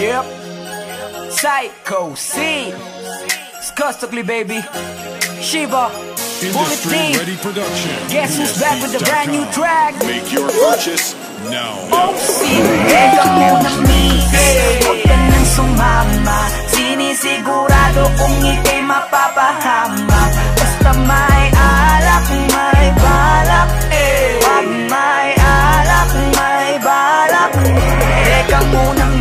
Yep. Psycho C. Skustokly, baby. Shiva. Bullet Industry Team. Ready Production. Guess who's back with the brand new track? Make your purchase now. Oh, Teka muna, miss Huwag ka nang sumama Sinisigurado kung ika'y mapapahama Basta may alak, may balak Pag may alak, may balak Teka muna,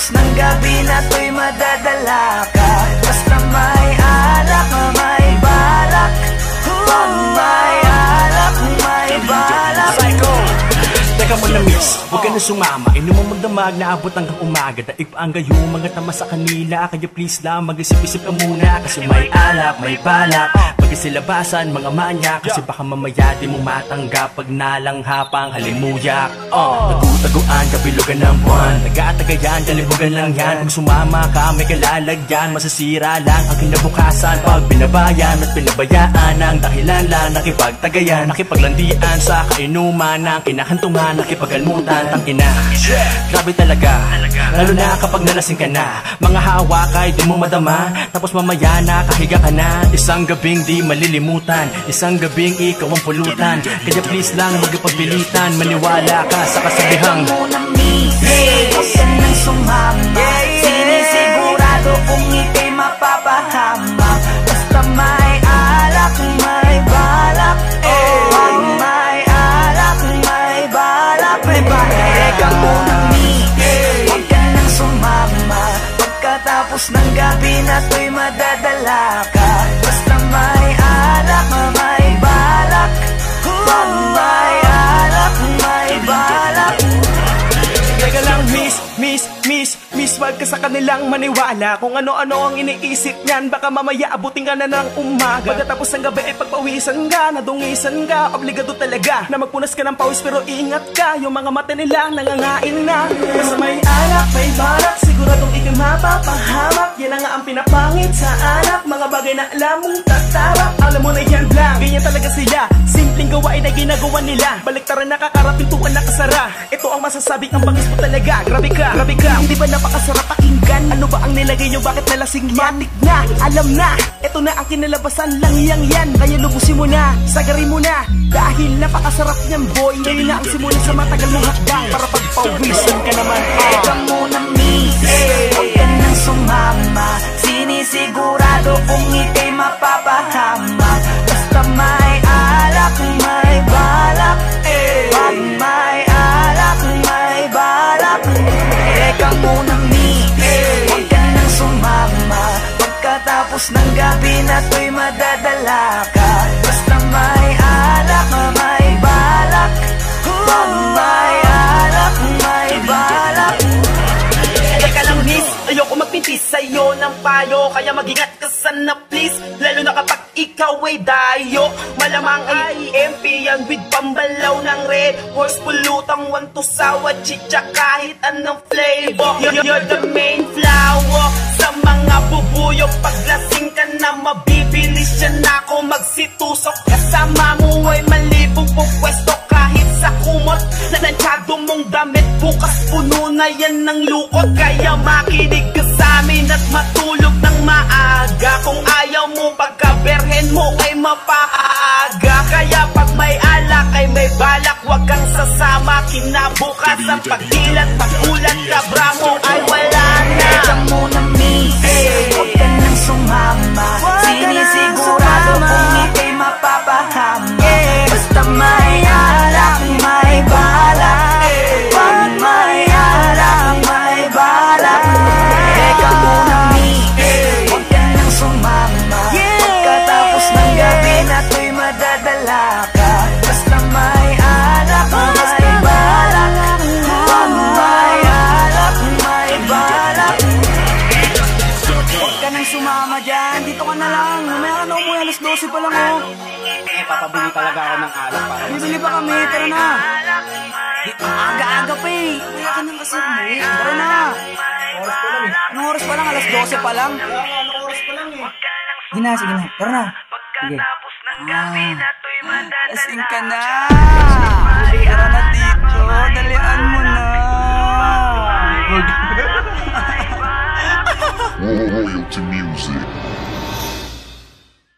Pagkatapos ng gabi na to'y madadala ka. Basta may alak, may balak Pag may alak, may balak Psycho Teka mo na miss, huwag ka na sumama. Inom mo magdamag na abot hanggang umaga. Daig pa ang gayo, mga tama sa kanila. Kaya please lang, mag-isip-isip ka muna. Kasi may alak, may balak Pagkasilabasan, mga manya. Kasi baka mamaya di mo matanggap Pag nalanghapang. Halimuyak Oh, nagutaguan, kapilugan ng buwan. Nagkatagayan, kalibugan lang yan. Kung sumama ka, may kalalagyan. Masasira lang ang kinabukasan. Pag binabayan at pinabayaan Ang dahilan lang nakipagtagayan Nakipaglandian sa kainuman Ang kinahantungan, nakipagkalmutan Tangina, grabe talaga. Lalo na kapag nalasing ka na. Mga hawak ay di mo madama. Tapos mamaya nakahiga ka na. Isang gabing di malilimutan. Isang gabing ikaw ang pulutan. Kaya please lang magpagpilitan Maniwala ka sa kasabihang misis Huwag ka nang sumama. Sinisigurado kung ika'y mapapahama. Basta may alak, may balak. Pag may alak, may balak. May balak. Teka muna Huwag ka nang sumama. Pagkatapos ng gabi na to'y madadala ka ka sa kanilang maniwala. Kung ano-ano ang iniisip niyan Baka mamaya abutin ka na ng umaga. Pagkatapos ng gabi ay pagpawisan ka Nadungisan ka, obligado talaga Na magpunas ka ng pawis pero ingat ka Yung mga mata nila nangangain na. Basta may alak, may balak Siguradong ikay mapapahamak. Yan nga ang pinapangit sa anak Mga bagay na alam mong tatarap Alam mo na yan lang, ganyan talaga sila. Simpleng gawain na ginagawa nila. Baliktaran nakakarapintuan nakasara Ito ang masasabi ang bangis mo talaga. Grabe ka, grabe ka. Hindi ba napakasarap pakinggan? Ano ba ang nilagay nyo? Bakit nalasing yan? Matik na, alam na. Ito na ang kinalabasan lang yang yan. Kaya lubusin mo na, sagarin mo na. Dahil napakasarap niyan boy Ngayon na ang simula sa matagal mong hakbang Para pagpawisan ka naman. Teka muna misis Huwag ka nang sumama. Sinisigurado kung ika'y mapapahama Pagkatapos ng gabi na to'y madadala ka. Basta may alak, may balak. Pag may alak, may balak. Teka lang miss, ayoko magpintis sa'yo ng payo. Kaya mag-ingat ka sana please. Lalo na kapag ikaw ay dayo. Malamang ay EMP yan with pambalaw ng red Horse. Pulutang one to sawa chicha kahit anong flavor. You're, the main flower. Sa mga bubuyo Paglasing magsitusok Kasama mo ay malibog po pwesto. Kahit sa kumot Na nansyado mong damit Bukas puno na yan ng lukot. Kaya makinig ka sa amin At matulog ng maaga. Kung ayaw mo pagkaberhen mo ay mapaaga. Kaya pag may alak ay may balak Huwag kang sasama. Kinabukas ang pagdilat Pagulat kabra mo ay wala na Alas 12 pa lang oh. Eh, papabili talaga ako ng alak para Bibili pa kami. Tara na. Aga-aga pa eh. Kaya ka nang kasi umuwi. Tara na. oras pa lang eh. Anong oras pa lang? Alas 12 pa lang. Kaya nga, anong oras pa lang eh. Sige na, sige na. Tara na. Sige. Ah, lasing ka na. Tara na dito.